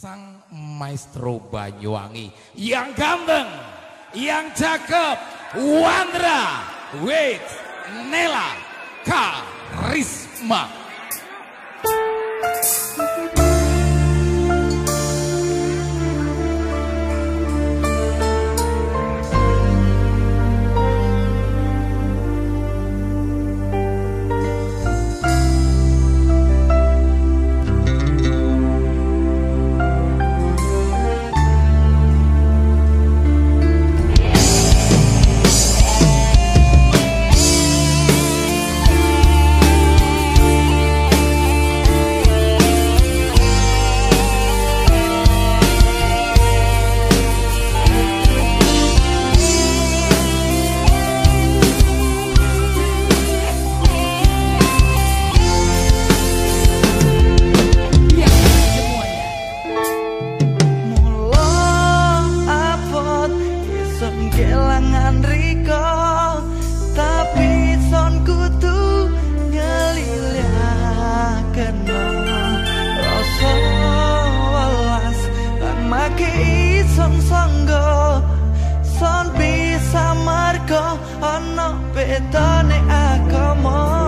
sang maestro Banyuwangi yang ganteng, yang cakep, Wandra with Nela Karisma. ana petane agama.